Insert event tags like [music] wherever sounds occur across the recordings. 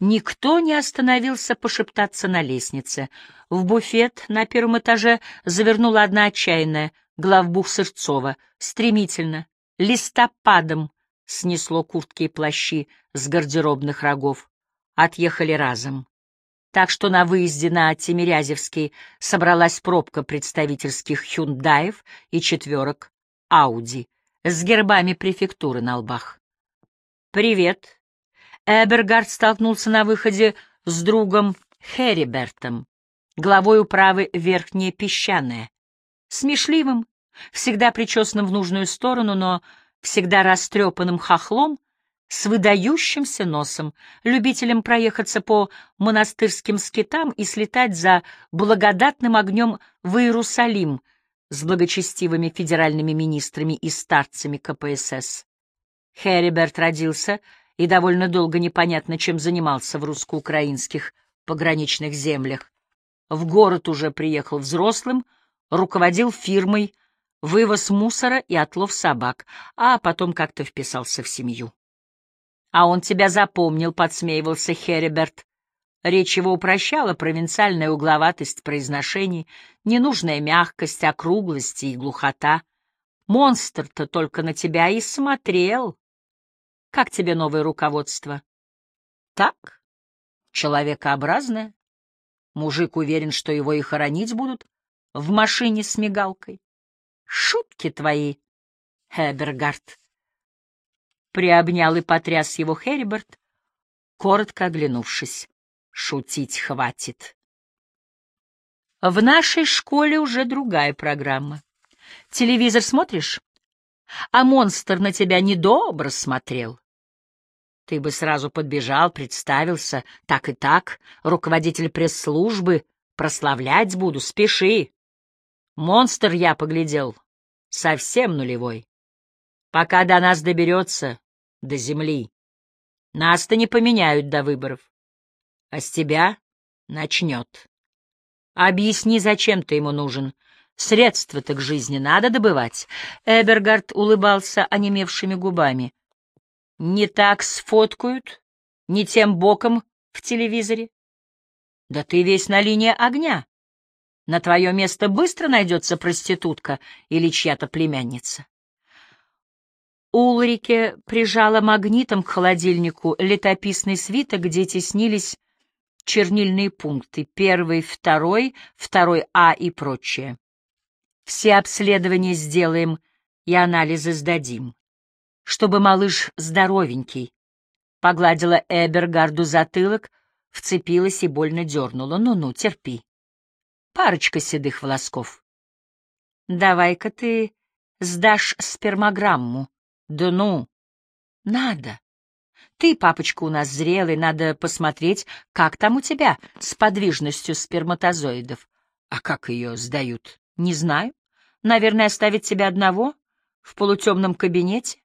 Никто не остановился пошептаться на лестнице. В буфет на первом этаже завернула одна отчаянная, главбух Сырцова, стремительно, листопадом снесло куртки и плащи с гардеробных рогов. Отъехали разом. Так что на выезде на Тимирязевский собралась пробка представительских «Хюндаев» и четверок «Ауди» с гербами префектуры на лбах. «Привет!» Эбергард столкнулся на выходе с другом Херибертом, главой управы Верхнее Песчаное, смешливым, всегда причесанным в нужную сторону, но всегда растрепанным хохлом, с выдающимся носом, любителем проехаться по монастырским скитам и слетать за благодатным огнем в Иерусалим с благочестивыми федеральными министрами и старцами КПСС. Хериберт родился и довольно долго непонятно чем занимался в русско-украинских пограничных землях. В город уже приехал взрослым, руководил фирмой, вывоз мусора и отлов собак, а потом как-то вписался в семью. «А он тебя запомнил», — подсмеивался Хериберт. Речь его упрощала провинциальная угловатость произношений, ненужная мягкость, округлость и глухота. Монстр-то только на тебя и смотрел. Как тебе новое руководство? Так, человекообразное. Мужик уверен, что его и хоронить будут в машине с мигалкой. Шутки твои, Хебергард. Приобнял и потряс его Хериберт, коротко оглянувшись. Шутить хватит. В нашей школе уже другая программа. Телевизор смотришь? А монстр на тебя недобро смотрел. Ты бы сразу подбежал, представился, так и так, руководитель пресс-службы, прославлять буду, спеши. Монстр я поглядел, совсем нулевой. Пока до нас доберется, до земли. Нас-то не поменяют до выборов. А с тебя начнет. Объясни, зачем ты ему нужен. Средства-то к жизни надо добывать. Эбергард улыбался онемевшими губами. Не так сфоткают, не тем боком в телевизоре. Да ты весь на линии огня. На твое место быстро найдется проститутка или чья-то племянница. Улрике прижала магнитом к холодильнику летописный свиток, где теснились чернильные пункты, первый, второй, второй А и прочее. Все обследования сделаем и анализы сдадим чтобы малыш здоровенький. Погладила Эбергарду затылок, вцепилась и больно дернула. Ну-ну, терпи. Парочка седых волосков. Давай-ка ты сдашь спермограмму. Да ну. Надо. Ты, папочка, у нас зрелый, надо посмотреть, как там у тебя с подвижностью сперматозоидов. А как ее сдают? Не знаю. Наверное, оставить тебя одного в полутемном кабинете?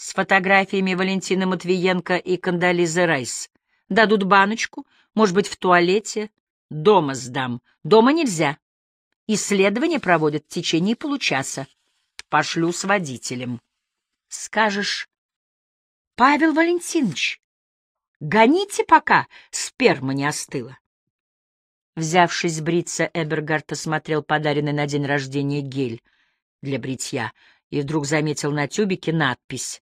С фотографиями Валентины Матвиенко и Кандализы Райс. Дадут баночку, может быть, в туалете. Дома сдам. Дома нельзя. Исследование проводят в течение получаса. Пошлю с водителем. Скажешь, Павел Валентинович, гоните пока, сперма не остыла. Взявшись бриться, Эбергард осмотрел подаренный на день рождения гель для бритья и вдруг заметил на тюбике надпись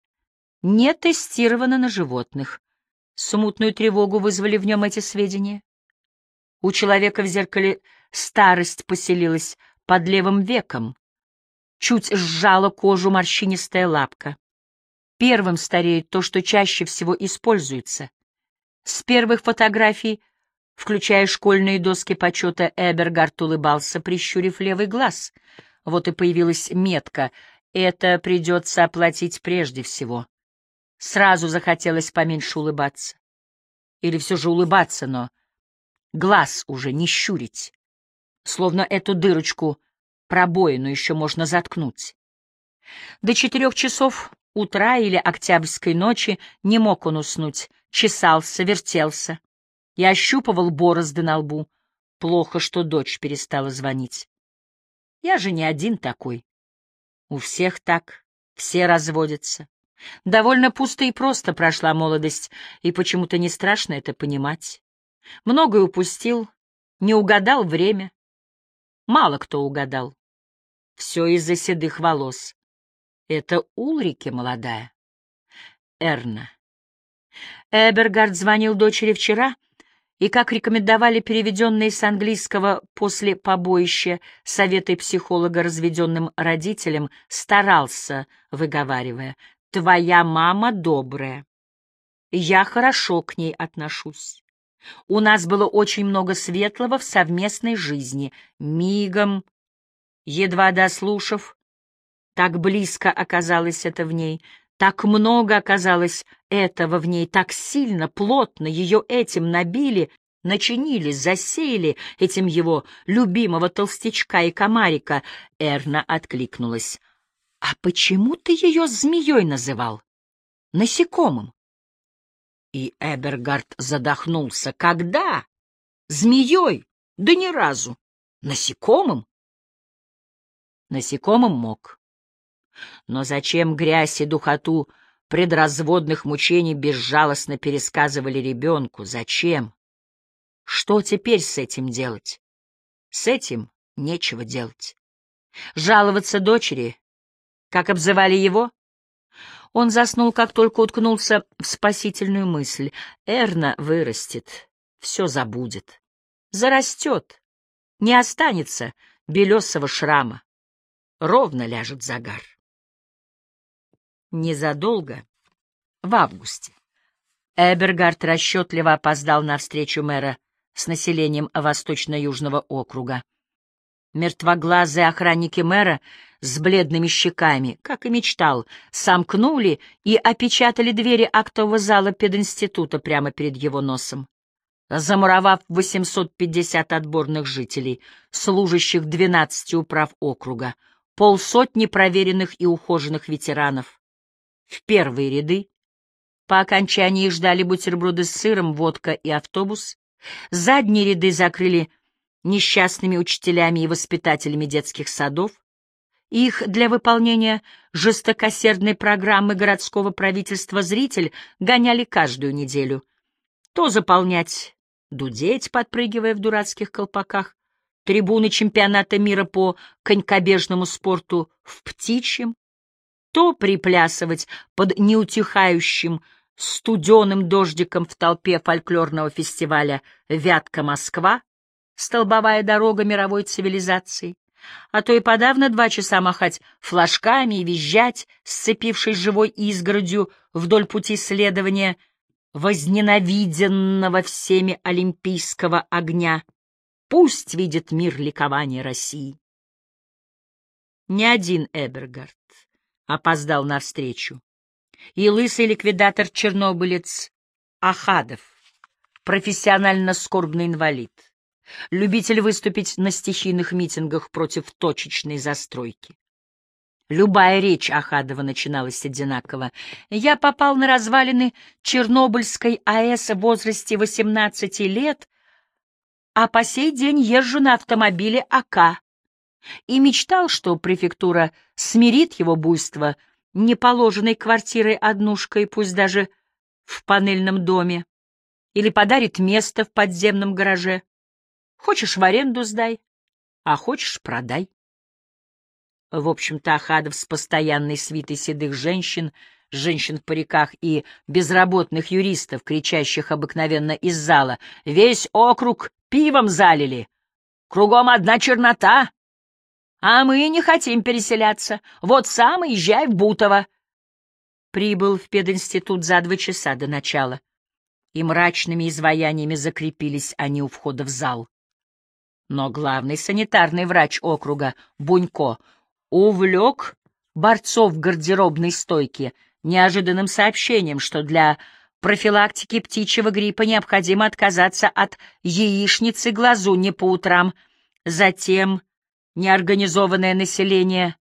не тестировано на животных. Смутную тревогу вызвали в нем эти сведения. У человека в зеркале старость поселилась под левым веком. Чуть сжала кожу морщинистая лапка. Первым стареет то, что чаще всего используется. С первых фотографий, включая школьные доски почета, Эбергард улыбался, прищурив левый глаз. Вот и появилась метка. Это придется оплатить прежде всего. Сразу захотелось поменьше улыбаться. Или все же улыбаться, но глаз уже не щурить. Словно эту дырочку пробоину еще можно заткнуть. До четырех часов утра или октябрьской ночи не мог он уснуть, чесался, вертелся и ощупывал борозды на лбу. Плохо, что дочь перестала звонить. Я же не один такой. У всех так, все разводятся. Довольно пусто и просто прошла молодость, и почему-то не страшно это понимать. Многое упустил, не угадал время. Мало кто угадал. Все из-за седых волос. Это Улрике молодая. Эрна. Эбергард звонил дочери вчера, и, как рекомендовали переведенные с английского после побоища советы психолога разведенным родителям, старался, выговаривая, «Твоя мама добрая. Я хорошо к ней отношусь. У нас было очень много светлого в совместной жизни. Мигом, едва дослушав, так близко оказалось это в ней, так много оказалось этого в ней, так сильно, плотно ее этим набили, начинили, засеяли этим его любимого толстячка и комарика. Эрна откликнулась. — А почему ты ее змеей называл? Насекомым? И Эбергард задохнулся. — Когда? Змеей? Да ни разу. Насекомым? Насекомым мог. Но зачем грязь и духоту предразводных мучений безжалостно пересказывали ребенку? Зачем? Что теперь с этим делать? С этим нечего делать. Жаловаться дочери, как обзывали его? Он заснул, как только уткнулся в спасительную мысль. Эрна вырастет, все забудет. Зарастет, не останется белесого шрама. Ровно ляжет загар. Незадолго, в августе, Эбергард расчетливо опоздал на встречу мэра с населением Восточно-Южного округа. Мертвоглазые охранники мэра с бледными щеками, как и мечтал, сомкнули и опечатали двери актового зала пединститута прямо перед его носом. Замуровав 850 отборных жителей, служащих 12 управ округа, полсотни проверенных и ухоженных ветеранов, в первые ряды. По окончании ждали бутерброды с сыром, водка и автобус. Задние ряды закрыли несчастными учителями и воспитателями детских садов. Их для выполнения жестокосердной программы городского правительства «Зритель» гоняли каждую неделю. То заполнять, дудеть, подпрыгивая в дурацких колпаках, трибуны чемпионата мира по конькобежному спорту в птичьем, то приплясывать под неутихающим студеным дождиком в толпе фольклорного фестиваля «Вятка Москва», столбовая дорога мировой цивилизации, а то и подавно два часа махать флажками и визжать, сцепившись живой изгородью вдоль пути следования возненавиденного всеми олимпийского огня. Пусть видит мир ликования России. Ни один Эбергард опоздал навстречу. И лысый ликвидатор-чернобылец Ахадов, профессионально скорбный инвалид, любитель выступить на стихийных митингах против точечной застройки. Любая речь Ахадова начиналась одинаково. «Я попал на развалины Чернобыльской АЭС в возрасте 18 лет, а по сей день езжу на автомобиле АК и мечтал, что префектура смирит его буйство неположенной квартирой-однушкой, пусть даже в панельном доме, или подарит место в подземном гараже. Хочешь в аренду сдай, а хочешь продай. В общем-то, Ахадов с постоянной свитой седых женщин, женщин в париках и безработных юристов, кричащих обыкновенно из зала, весь округ пивом залили. Кругом одна чернота, а мы не хотим переселяться. Вот сам езжай в Бутово. Прибыл в пединститут за два часа до начала, и мрачными изваяниями закрепились они у входа в зал. Но главный санитарный врач округа, Бунько, увлек борцов в гардеробной стойке неожиданным сообщением, что для профилактики птичьего гриппа необходимо отказаться от яичницы глазуни по утрам. Затем Неорганизованное население.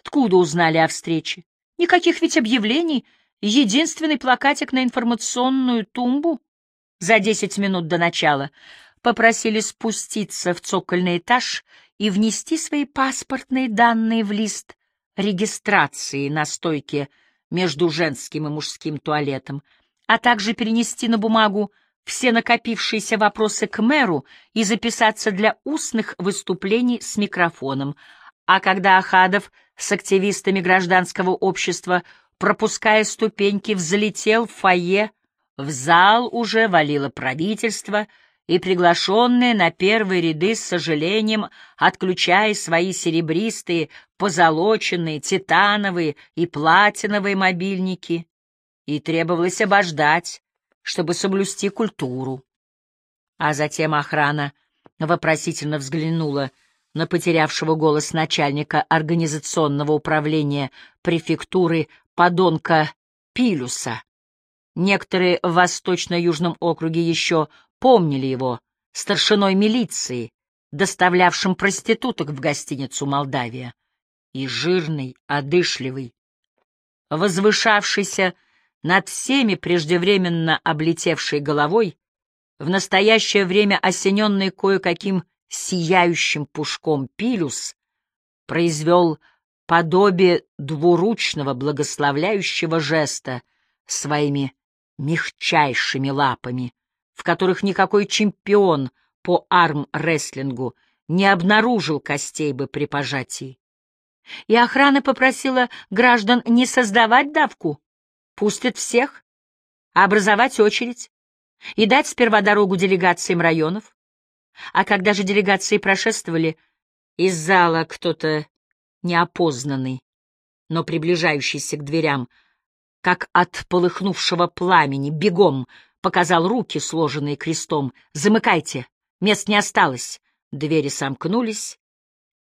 Откуда узнали о встрече? Никаких ведь объявлений. Единственный плакатик на информационную тумбу. За десять минут до начала попросили спуститься в цокольный этаж и внести свои паспортные данные в лист регистрации на стойке между женским и мужским туалетом, а также перенести на бумагу все накопившиеся вопросы к мэру и записаться для устных выступлений с микрофоном. А когда Ахадов с активистами гражданского общества, пропуская ступеньки, взлетел в фойе, в зал уже валило правительство, и приглашенные на первые ряды с сожалением, отключая свои серебристые, позолоченные, титановые и платиновые мобильники, и требовалось обождать, чтобы соблюсти культуру. А затем охрана вопросительно взглянула на потерявшего голос начальника организационного управления префектуры подонка Пилюса. Некоторые в Восточно-Южном округе еще помнили его старшиной милиции, доставлявшим проституток в гостиницу «Молдавия», и жирный, одышливый, возвышавшийся над всеми преждевременно облетевшей головой, в настоящее время осененный кое-каким сияющим пушком Пилюс, произвел подобие двуручного благословляющего жеста своими мягчайшими лапами, в которых никакой чемпион по арм-рестлингу не обнаружил костей бы при пожатии. И охрана попросила граждан не создавать давку, пустят всех, образовать очередь и дать сперва дорогу делегациям районов. А когда же делегации прошествовали, из зала кто-то неопознанный, но приближающийся к дверям, как от полыхнувшего пламени, бегом показал руки, сложенные крестом. «Замыкайте! Мест не осталось!» Двери сомкнулись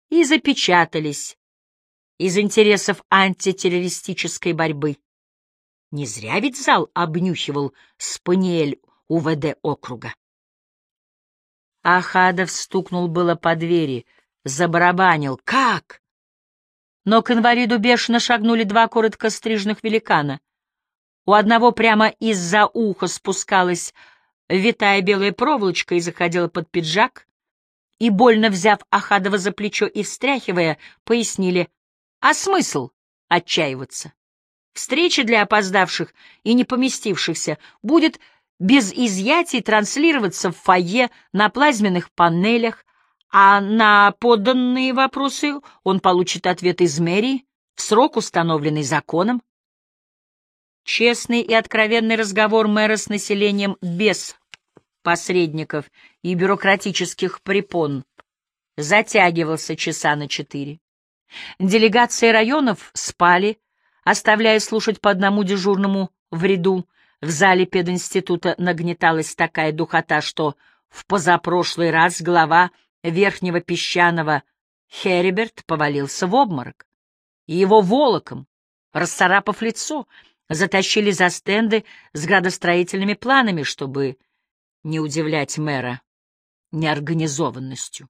и запечатались из интересов антитеррористической борьбы. Не зря ведь зал обнюхивал спаниель УВД округа. Ахадов стукнул было по двери, забарабанил. «Как?» Но к инвалиду бешено шагнули два коротко стрижных великана. У одного прямо из-за уха спускалась витая белая проволочка и заходила под пиджак, и, больно взяв Ахадова за плечо и встряхивая, пояснили, а смысл отчаиваться? Встреча для опоздавших и не поместившихся будет без изъятий транслироваться в фойе на плазменных панелях, а на поданные вопросы он получит ответ из мэрии в срок, установленный законом. Честный и откровенный разговор мэра с населением без посредников и бюрократических препон затягивался часа на четыре. Делегации районов спали, оставляя слушать по одному дежурному в ряду. В зале пединститута нагнеталась такая духота, что в позапрошлый раз глава верхнего песчаного Хериберт повалился в обморок. Его волоком, расцарапав лицо, затащили за стенды с градостроительными планами, чтобы не удивлять мэра неорганизованностью.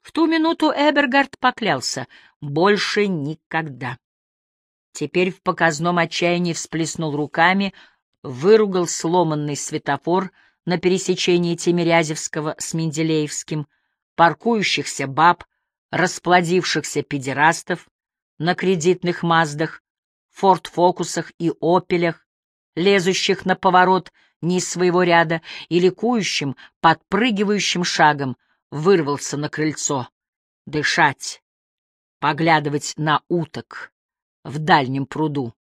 В ту минуту Эбергард поклялся — больше никогда. Теперь в показном отчаянии всплеснул руками, выругал сломанный светофор на пересечении Тимирязевского с Менделеевским, паркующихся баб, расплодившихся педерастов на кредитных Маздах, Форд-Фокусах и Опелях, лезущих на поворот не из своего ряда и ликующим, подпрыгивающим шагом вырвался на крыльцо. Дышать, поглядывать на уток в дальнем пруду,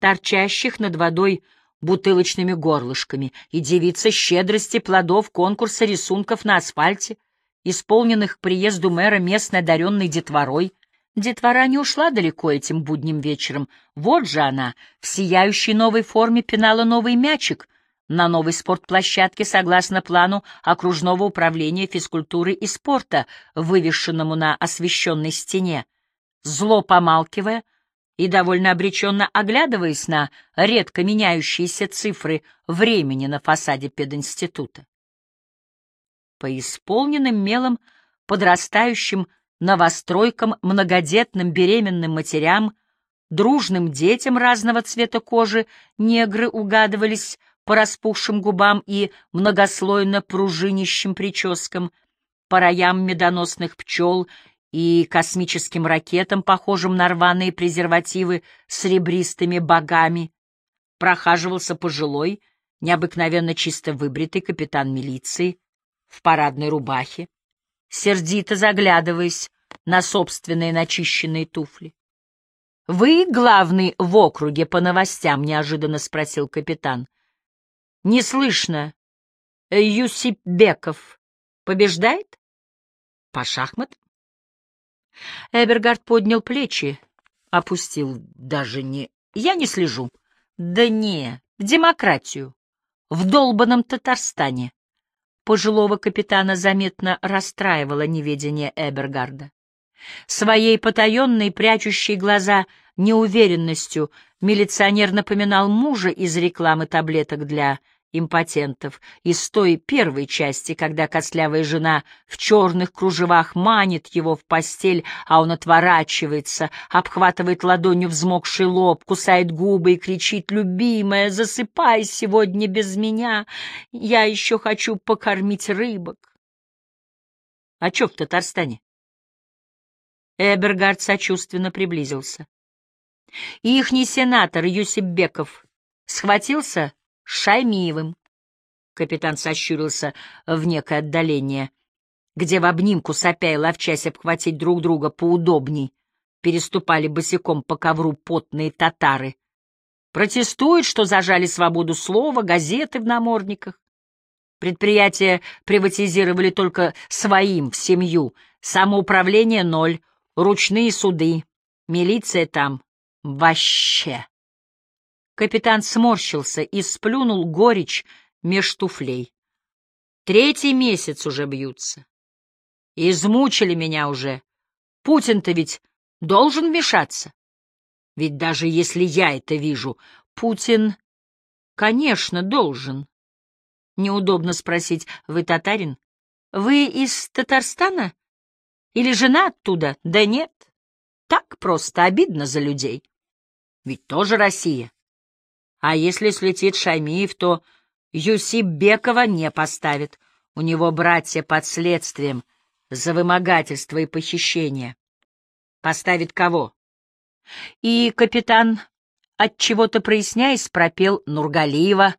торчащих над водой бутылочными горлышками, и девица щедрости плодов конкурса рисунков на асфальте, исполненных к приезду мэра местной одаренной детворой, Детвора не ушла далеко этим будним вечером. Вот же она, в сияющей новой форме пинала новый мячик на новой спортплощадке согласно плану окружного управления физкультуры и спорта, вывешенному на освещенной стене. Зло помалкивая и довольно обреченно оглядываясь на редко меняющиеся цифры времени на фасаде пединститута. По исполненным мелом подрастающим новостройкам, многодетным беременным матерям, дружным детям разного цвета кожи негры угадывались по распухшим губам и многослойно пружинищим прическам, по роям медоносных пчел и космическим ракетам, похожим на рваные презервативы с ребристыми богами, прохаживался пожилой, необыкновенно чисто выбритый капитан милиции в парадной рубахе, сердито заглядываясь на собственные начищенные туфли. — Вы главный в округе по новостям? — неожиданно спросил капитан. — Не слышно. Юсипбеков побеждает? — По шахматам? Эбергард поднял плечи, опустил даже не... Я не слежу. Да не, в демократию. В долбанном Татарстане. Пожилого капитана заметно расстраивало неведение Эбергарда. Своей потаенной, прячущей глаза неуверенностью милиционер напоминал мужа из рекламы таблеток для импотентов из той первой части, когда костлявая жена в черных кружевах манит его в постель, а он отворачивается, обхватывает ладонью взмокший лоб, кусает губы и кричит «Любимая, засыпай сегодня без меня, я еще хочу покормить рыбок». А чё в Татарстане? Эбергард сочувственно приблизился. Ихний сенатор Юсипбеков схватился Шаймиевым. Капитан сощурился в некое отдаление, где в обнимку сопя и ловчась обхватить друг друга поудобней, переступали босиком по ковру потные татары. Протестуют, что зажали свободу слова, газеты в намордниках. Предприятия приватизировали только своим, в семью, самоуправление — ноль, ручные суды, милиция там — вообще. Капитан сморщился и сплюнул горечь меж туфлей. Третий месяц уже бьются. Измучили меня уже. Путин-то ведь должен вмешаться. Ведь даже если я это вижу, Путин, конечно, должен. Неудобно спросить, вы татарин? Вы из Татарстана? Или жена оттуда? Да нет. Так просто обидно за людей. Ведь тоже Россия. А если слетит Шамиев, то Юсипбекова не поставит. У него братья под следствием за вымогательство и похищение. Поставит кого? И капитан, от чего то проясняясь, пропел Нургалиева.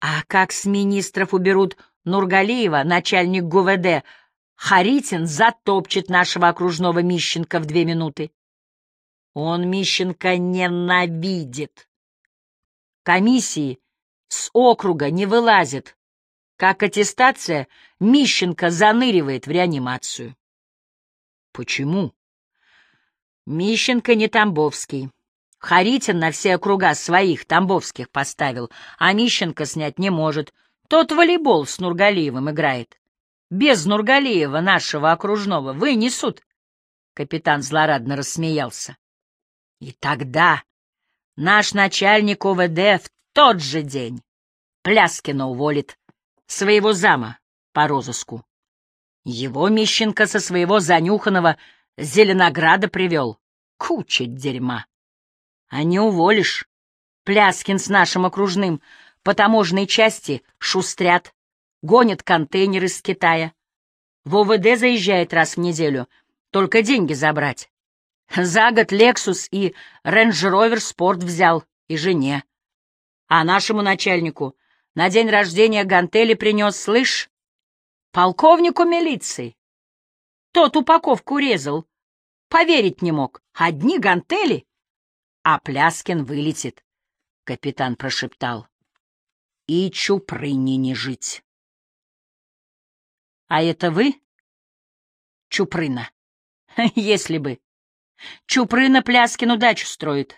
А как с министров уберут Нургалиева, начальник ГУВД, Харитин затопчет нашего окружного Мищенко в две минуты. Он Мищенко ненавидит. Комиссии с округа не вылазит. Как аттестация, Мищенко заныривает в реанимацию. Почему? Мищенко не Тамбовский. Харитин на все округа своих тамбовских поставил, а Мищенко снять не может. Тот волейбол с Нургалиевым играет. Без Нургалиева нашего окружного вынесут. Капитан злорадно рассмеялся. И тогда Наш начальник ОВД в тот же день Пляскина уволит своего зама по розыску. Его Мищенко со своего занюханного Зеленограда привел. Куча дерьма. А не уволишь. Пляскин с нашим окружным по таможенной части шустрят, гонят контейнеры с Китая. В ОВД заезжает раз в неделю, только деньги забрать. За год «Лексус» и «Рейндж-Ровер Спорт» взял и жене. А нашему начальнику на день рождения гантели принес, слышь, полковнику милиции. Тот упаковку резал, поверить не мог. Одни гантели, а Пляскин вылетит, — капитан прошептал. И Чупрыне не жить. — А это вы, Чупрына? [laughs] Если бы. Чупрына Пляскину дачу строит.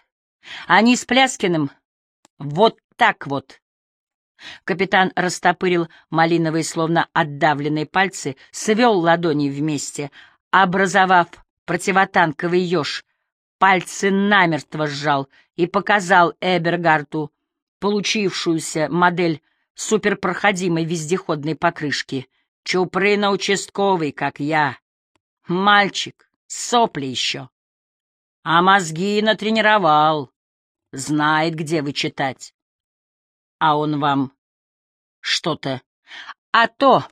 Они с Пляскиным вот так вот. Капитан растопырил малиновые, словно отдавленные пальцы, свел ладони вместе, образовав противотанковый еж. Пальцы намертво сжал и показал Эбергарту получившуюся модель суперпроходимой вездеходной покрышки. Чупрына участковый, как я. Мальчик, сопли еще. А мозги натренировал. Знает, где вы читать. А он вам что-то... А то,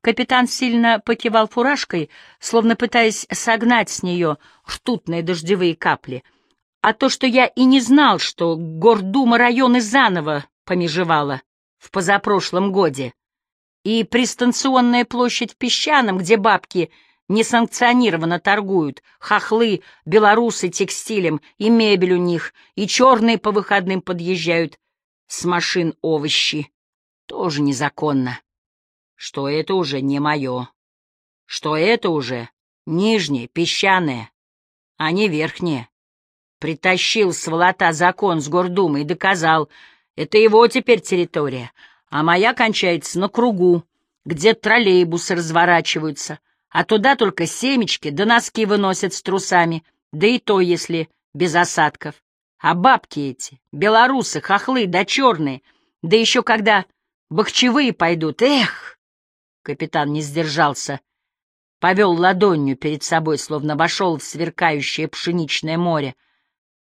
Капитан сильно покивал фуражкой, словно пытаясь согнать с нее ртутные дождевые капли. А то, что я и не знал, что Гордума районы заново помежевала в позапрошлом годе, и пристанционная площадь в Песчаном, где бабки несанкционированно торгуют, хохлы, белорусы текстилем, и мебель у них, и черные по выходным подъезжают. С машин овощи. Тоже незаконно. Что это уже не мое, что это уже нижнее, песчаное, а не верхнее. Притащил сволота закон с Гордумы и доказал, это его теперь территория, а моя кончается на кругу, где троллейбусы разворачиваются, а туда только семечки да носки выносят с трусами, да и то, если без осадков. А бабки эти, белорусы, хохлы да черные, да еще когда бахчевые пойдут, эх! Капитан не сдержался, повел ладонью перед собой, словно вошел в сверкающее пшеничное море,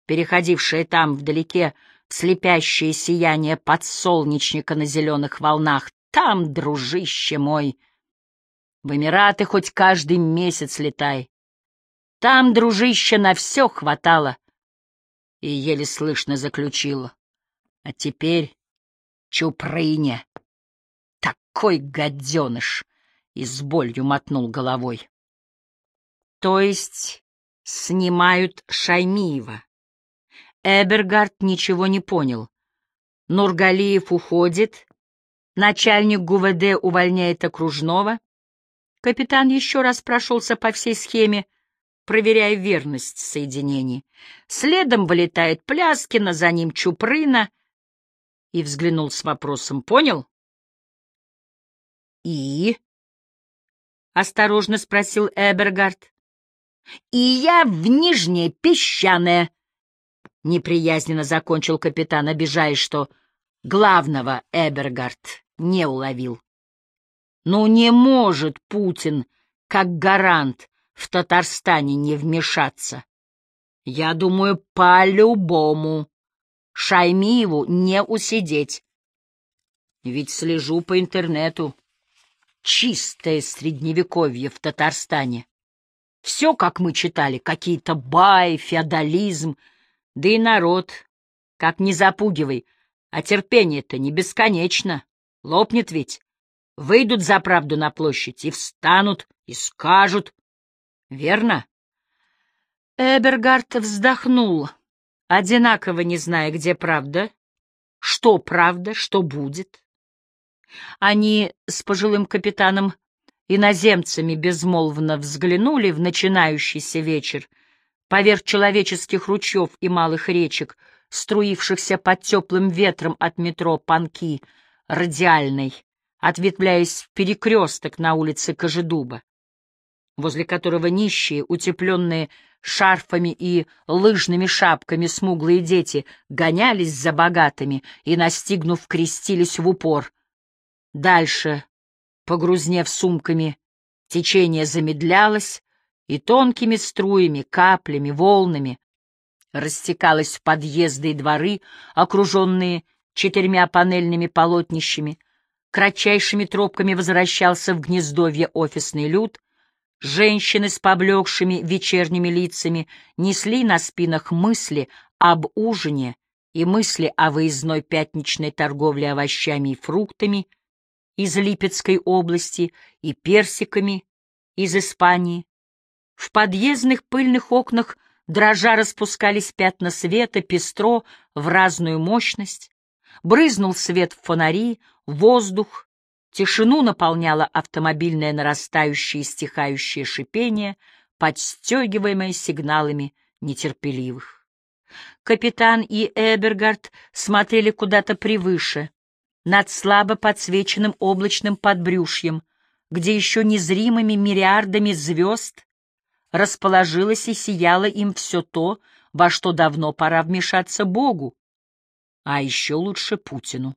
переходившее там вдалеке в слепящее сияние подсолнечника на зеленых волнах. Там, дружище мой, в Эмираты хоть каждый месяц летай. Там, дружище, на все хватало. И еле слышно заключила. А теперь чупрыня какой гаденыш! И с болью мотнул головой. То есть снимают Шаймиева. Эбергард ничего не понял. Нургалиев уходит, начальник ГУВД увольняет окружного. Капитан еще раз прошелся по всей схеме, проверяя верность соединений. Следом вылетает Пляскина, за ним Чупрына. И взглянул с вопросом. «Понял?» «И?» — осторожно спросил Эбергард. «И я в Нижнее Песчаное!» — неприязненно закончил капитан, обижаясь, что главного Эбергард не уловил. «Ну не может Путин, как гарант, в Татарстане не вмешаться. Я думаю, по-любому. Шаймиеву не усидеть. Ведь слежу по интернету чистое средневековье в Татарстане. Все, как мы читали, какие-то баи, феодализм, да и народ, как не запугивай, а терпение-то не бесконечно, лопнет ведь. Выйдут за правду на площадь и встанут, и скажут. Верно? Эбергард вздохнул, одинаково не зная, где правда, что правда, что будет. Они с пожилым капитаном иноземцами безмолвно взглянули в начинающийся вечер поверх человеческих ручьев и малых речек, струившихся под теплым ветром от метро Панки, радиальной, ответвляясь в перекресток на улице Кожедуба, возле которого нищие, утепленные шарфами и лыжными шапками смуглые дети гонялись за богатыми и, настигнув, крестились в упор — Дальше, погрузнев сумками, течение замедлялось, и тонкими струями, каплями, волнами растекалось в подъезды и дворы, окруженные четырьмя панельными полотнищами, кратчайшими тропками возвращался в гнездовье офисный люд, женщины с поблекшими вечерними лицами несли на спинах мысли об ужине и мысли о выездной пятничной торговле овощами и фруктами — из Липецкой области и персиками из Испании. В подъездных пыльных окнах дрожа распускались пятна света, пестро, в разную мощность. Брызнул свет в фонари, воздух, тишину наполняло автомобильное нарастающее и стихающее шипение, подстегиваемое сигналами нетерпеливых. Капитан и Эбергард смотрели куда-то превыше, над слабо подсвеченным облачным подбрюшьем, где еще незримыми мириардами звезд расположилось и сияло им все то, во что давно пора вмешаться Богу, а еще лучше Путину.